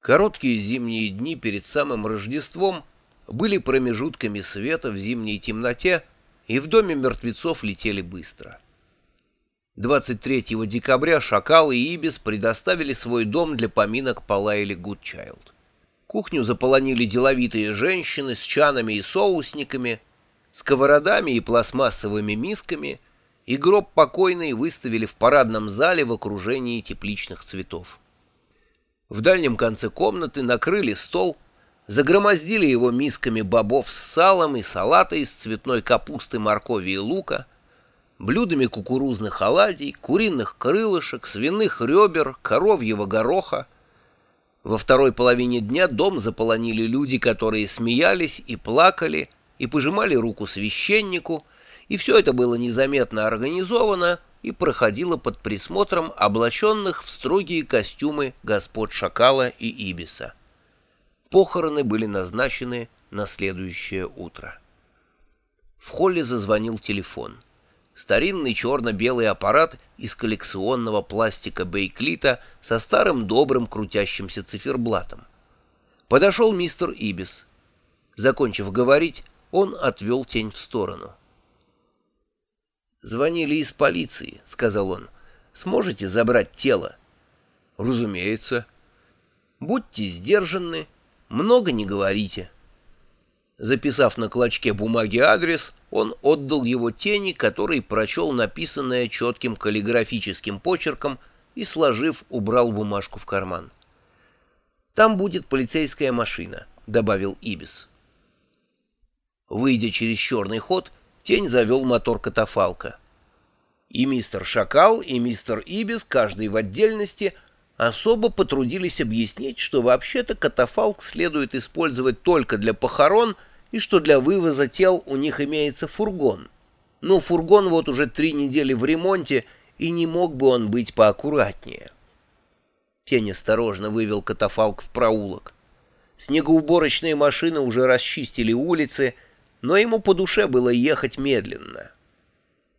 Короткие зимние дни перед самым Рождеством были промежутками света в зимней темноте, и в доме мертвецов летели быстро. 23 декабря Шакал и Ибис предоставили свой дом для поминок по Лайле Гудчайлд. Кухню заполонили деловитые женщины с чанами и соусниками, сковородами и пластмассовыми мисками, и гроб покойной выставили в парадном зале в окружении тепличных цветов. В дальнем конце комнаты накрыли стол, загромоздили его мисками бобов с салом и салата из цветной капусты, моркови и лука, блюдами кукурузных оладий, куриных крылышек, свиных ребер, коровьего гороха. Во второй половине дня дом заполонили люди, которые смеялись и плакали, и пожимали руку священнику, и все это было незаметно организовано, и проходила под присмотром облаченных в строгие костюмы господ Шакала и Ибиса. Похороны были назначены на следующее утро. В холле зазвонил телефон. Старинный черно-белый аппарат из коллекционного пластика Бейклита со старым добрым крутящимся циферблатом. Подошел мистер Ибис. Закончив говорить, он отвел тень в сторону. «Звонили из полиции», — сказал он. «Сможете забрать тело?» «Разумеется». «Будьте сдержанны, много не говорите». Записав на клочке бумаги адрес, он отдал его тени, который прочел написанное четким каллиграфическим почерком и, сложив, убрал бумажку в карман. «Там будет полицейская машина», — добавил Ибис. Выйдя через черный ход, Тень завел мотор катафалка. И мистер Шакал, и мистер Ибис, каждый в отдельности, особо потрудились объяснить, что вообще-то катафалк следует использовать только для похорон и что для вывоза тел у них имеется фургон. Но фургон вот уже три недели в ремонте, и не мог бы он быть поаккуратнее. Тень осторожно вывел катафалк в проулок. Снегоуборочные машины уже расчистили улицы, но ему по душе было ехать медленно.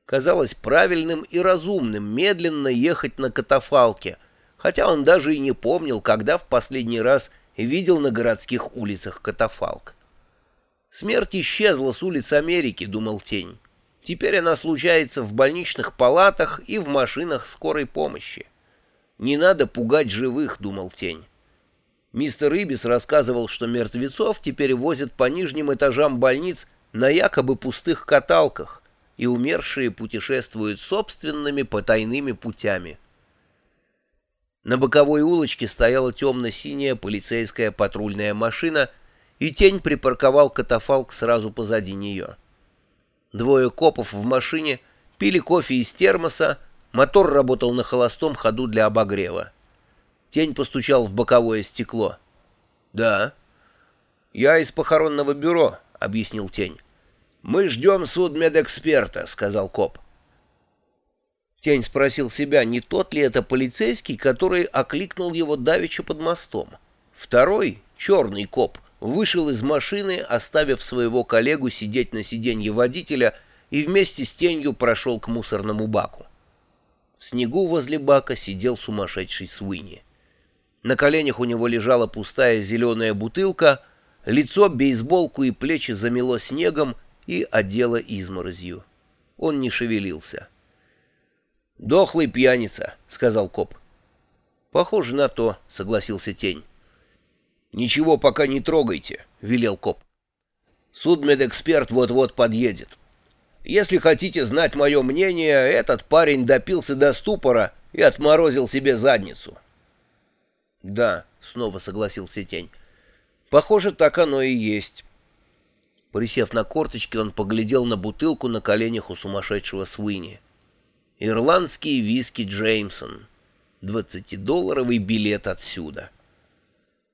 Казалось правильным и разумным медленно ехать на катафалке, хотя он даже и не помнил, когда в последний раз видел на городских улицах катафалк. Смерть исчезла с улиц Америки, думал Тень. Теперь она случается в больничных палатах и в машинах скорой помощи. Не надо пугать живых, думал Тень. Мистер Ибис рассказывал, что мертвецов теперь возят по нижним этажам больниц на якобы пустых каталках, и умершие путешествуют собственными потайными путями. На боковой улочке стояла темно-синяя полицейская патрульная машина, и тень припарковал катафалк сразу позади нее. Двое копов в машине пили кофе из термоса, мотор работал на холостом ходу для обогрева. Тень постучал в боковое стекло. «Да». «Я из похоронного бюро», — объяснил Тень. «Мы ждем судмедэксперта», — сказал коп. Тень спросил себя, не тот ли это полицейский, который окликнул его давеча под мостом. Второй, черный коп, вышел из машины, оставив своего коллегу сидеть на сиденье водителя, и вместе с тенью прошел к мусорному баку. В снегу возле бака сидел сумасшедший Суини. На коленях у него лежала пустая зеленая бутылка, лицо, бейсболку и плечи замело снегом и одело изморозью. Он не шевелился. «Дохлый пьяница», — сказал коп. «Похоже на то», — согласился тень. «Ничего пока не трогайте», — велел коп. «Судмедэксперт вот-вот подъедет. Если хотите знать мое мнение, этот парень допился до ступора и отморозил себе задницу». «Да», — снова согласился тень. «Похоже, так оно и есть». Присев на корточки, он поглядел на бутылку на коленях у сумасшедшего Свини. «Ирландский виски Джеймсон. Двадцатидолларовый билет отсюда».